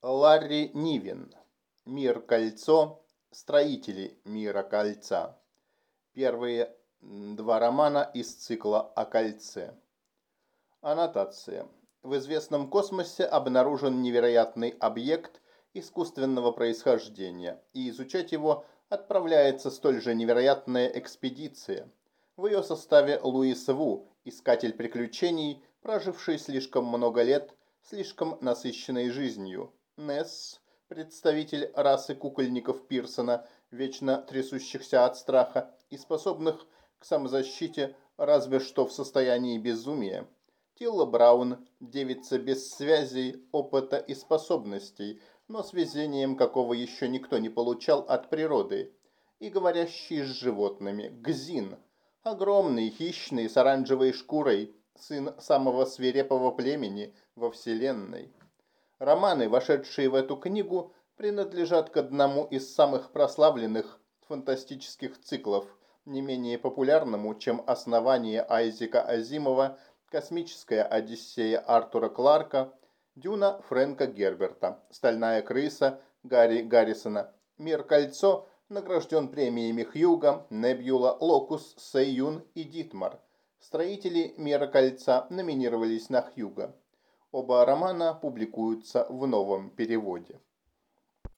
Ларри Нивен. Мир кольцо. Строители мира кольца. Первые два романа из цикла о кольце. Аннотация. В известном космосе обнаружен невероятный объект искусственного происхождения, и изучать его отправляется столь же невероятная экспедиция. В ее составе Луис Ву, искатель приключений, проживший слишком много лет, слишком насыщенной жизнью. Несс, представитель расы кукольников Пирсона, вечно трясущихся от страха и способных к самозащите разве что в состоянии безумия. Тилла Браун, девица без связей, опыта и способностей, но с везением, какого еще никто не получал от природы. И говорящий с животными, Гзин, огромный, хищный, с оранжевой шкурой, сын самого свирепого племени во Вселенной. Романы, вошедшие в эту книгу, принадлежат к одному из самых прославленных фантастических циклов, не менее популярному, чем «Основание» Айзека Азимова, «Космическая Одиссея» Артура Кларка, «Дюна» Фрэнка Герберта, «Стальная крыса» Гарри Гаррисона, «Мир кольцо» награжден премиями Хьюга, Небюла, Локус, Сейюн и Дитмар. Строители «Мира кольца» номинировались на Хьюга. Оба романа публикуются в новом переводе.